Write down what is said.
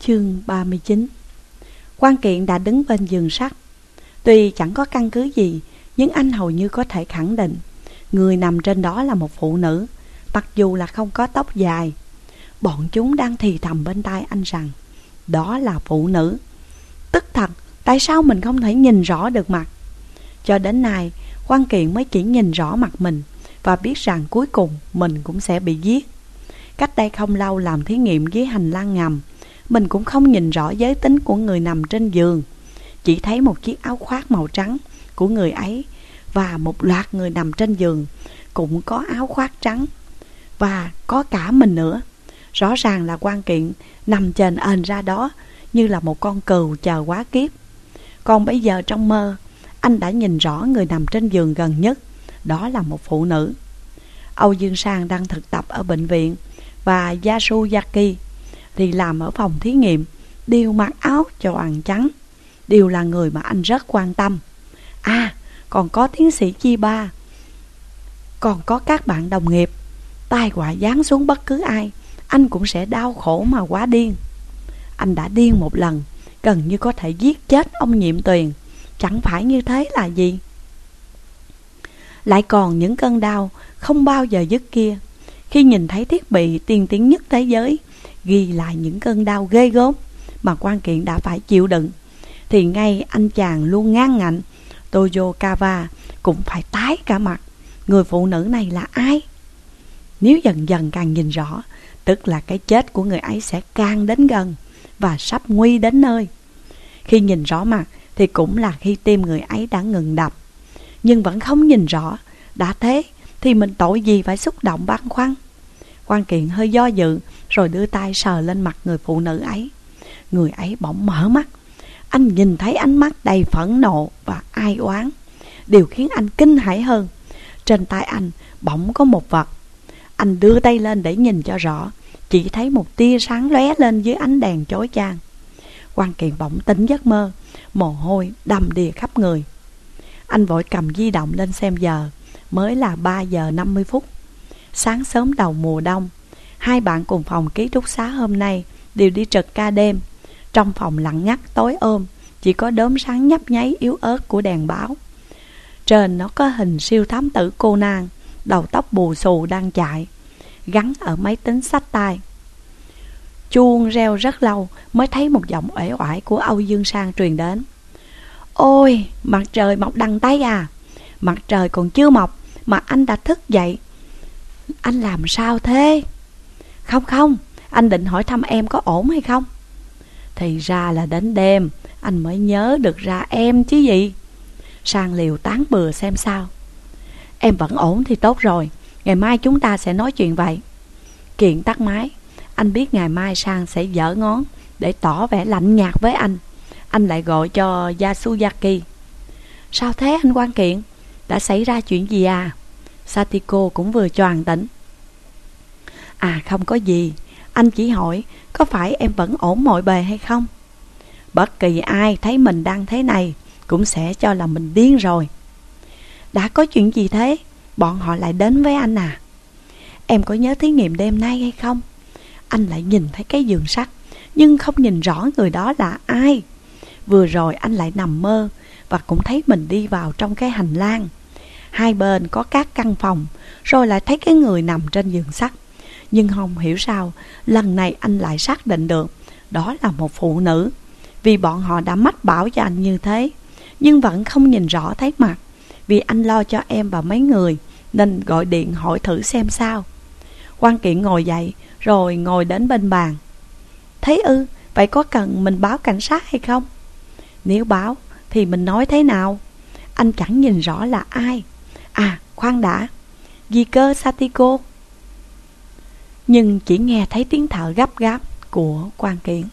Chương 39 quan kiện đã đứng bên giường sắt. Tuy chẳng có căn cứ gì, Nhưng anh hầu như có thể khẳng định, Người nằm trên đó là một phụ nữ, Mặc dù là không có tóc dài. Bọn chúng đang thì thầm bên tai anh rằng, Đó là phụ nữ. Tức thật, Tại sao mình không thể nhìn rõ được mặt? Cho đến nay, quan kiện mới chỉ nhìn rõ mặt mình Và biết rằng cuối cùng mình cũng sẽ bị giết. Cách đây không lâu làm thí nghiệm dưới hành lang ngầm mình cũng không nhìn rõ giới tính của người nằm trên giường. Chỉ thấy một chiếc áo khoác màu trắng của người ấy Và một loạt người nằm trên giường Cũng có áo khoác trắng Và có cả mình nữa. Rõ ràng là quan kiện nằm trên ền ra đó Như là một con cừu chờ quá kiếp. Còn bây giờ trong mơ, Anh đã nhìn rõ người nằm trên giường gần nhất, Đó là một phụ nữ. Âu Dương Sang đang thực tập ở bệnh viện và Yasuyaki thì làm ở phòng thí nghiệm, đều mặc áo choàng trắng, đều là người mà anh rất quan tâm. À, còn có tiến sĩ Chi Ba, còn có các bạn đồng nghiệp, tai họa giáng xuống bất cứ ai, anh cũng sẽ đau khổ mà quá điên. Anh đã điên một lần, gần như có thể giết chết ông nhiệm tuyền, chẳng phải như thế là gì? Lại còn những cơn đau không bao giờ dứt kia khi nhìn thấy thiết bị tiên tiến nhất thế giới ghi lại những cơn đau ghê gớm mà quan kiện đã phải chịu đựng, thì ngay anh chàng luôn ngang ngạnh Toyokawa cũng phải tái cả mặt. Người phụ nữ này là ai? Nếu dần dần càng nhìn rõ, tức là cái chết của người ấy sẽ càng đến gần và sắp nguy đến nơi. Khi nhìn rõ mặt thì cũng là khi tim người ấy đã ngừng đập. Nhưng vẫn không nhìn rõ, đã thế thì mình tội gì phải xúc động băn khoăn quan kiện hơi do dự, rồi đưa tay sờ lên mặt người phụ nữ ấy. Người ấy bỗng mở mắt. Anh nhìn thấy ánh mắt đầy phẫn nộ và ai oán. Điều khiến anh kinh hãi hơn, trên tay anh bỗng có một vật. Anh đưa tay lên để nhìn cho rõ, chỉ thấy một tia sáng lóe lên dưới ánh đèn chói chang. Quan kiện bỗng tỉnh giấc mơ, mồ hôi đầm đìa khắp người. Anh vội cầm di động lên xem giờ, mới là 3 giờ 50 phút. Sáng sớm đầu mùa đông, hai bạn cùng phòng ký túc xá hôm nay đều đi trực ca đêm. Trong phòng lặng ngắt tối ôm, chỉ có đốm sáng nhấp nháy yếu ớt của đèn báo. Trên nó có hình siêu thám tử cô nàng, đầu tóc bù xù đang chạy, gắn ở máy tính sách tay. Chuông reo rất lâu mới thấy một giọng uể oải của Âu Dương Sang truyền đến. Ôi, mặt trời mọc đằng tay à, mặt trời còn chưa mọc mà anh đã thức dậy anh làm sao thế? Không không, Anh định hỏi thăm em có ổn hay không? Thì ra là đến đêm, Anh mới nhớ được ra em chứ gì. Sang liều tán bừa xem sao. Em vẫn ổn thì tốt rồi, Ngày mai chúng ta sẽ nói chuyện vậy. Kiện tắt máy, Anh biết ngày mai Sang sẽ dở ngón Để tỏ vẻ lạnh nhạt với anh. Anh lại gọi cho Yasuyaki. Sao thế anh quan kiện? Đã xảy ra chuyện gì à? Satiko cũng vừa choàng tỉnh. À không có gì. Anh chỉ hỏi, Có phải em vẫn ổn mọi bề hay không? Bất kỳ ai thấy mình đang thế này Cũng sẽ cho là mình điên rồi. Đã có chuyện gì thế? Bọn họ lại đến với anh à? Em có nhớ thí nghiệm đêm nay hay không? Anh lại nhìn thấy cái giường sắt, Nhưng không nhìn rõ người đó là ai. Vừa rồi anh lại nằm mơ Và cũng thấy mình đi vào trong cái hành lang. Hai bên có các căn phòng, Rồi lại thấy cái người nằm trên giường sắt. Nhưng không hiểu sao, Lần này anh lại xác định được, Đó là một phụ nữ. Vì bọn họ đã mách bảo cho anh như thế, Nhưng vẫn không nhìn rõ thấy mặt. Vì anh lo cho em và mấy người, Nên gọi điện hỏi thử xem sao. Quan kiện ngồi dậy, Rồi ngồi đến bên bàn. Thấy ư, Vậy có cần mình báo cảnh sát hay không? Nếu báo, Thì mình nói thế nào? Anh chẳng nhìn rõ là ai. À khoan đã. Ghi cơ Satiko. Nhưng chỉ nghe thấy tiếng thở gấp gáp của quan kiện.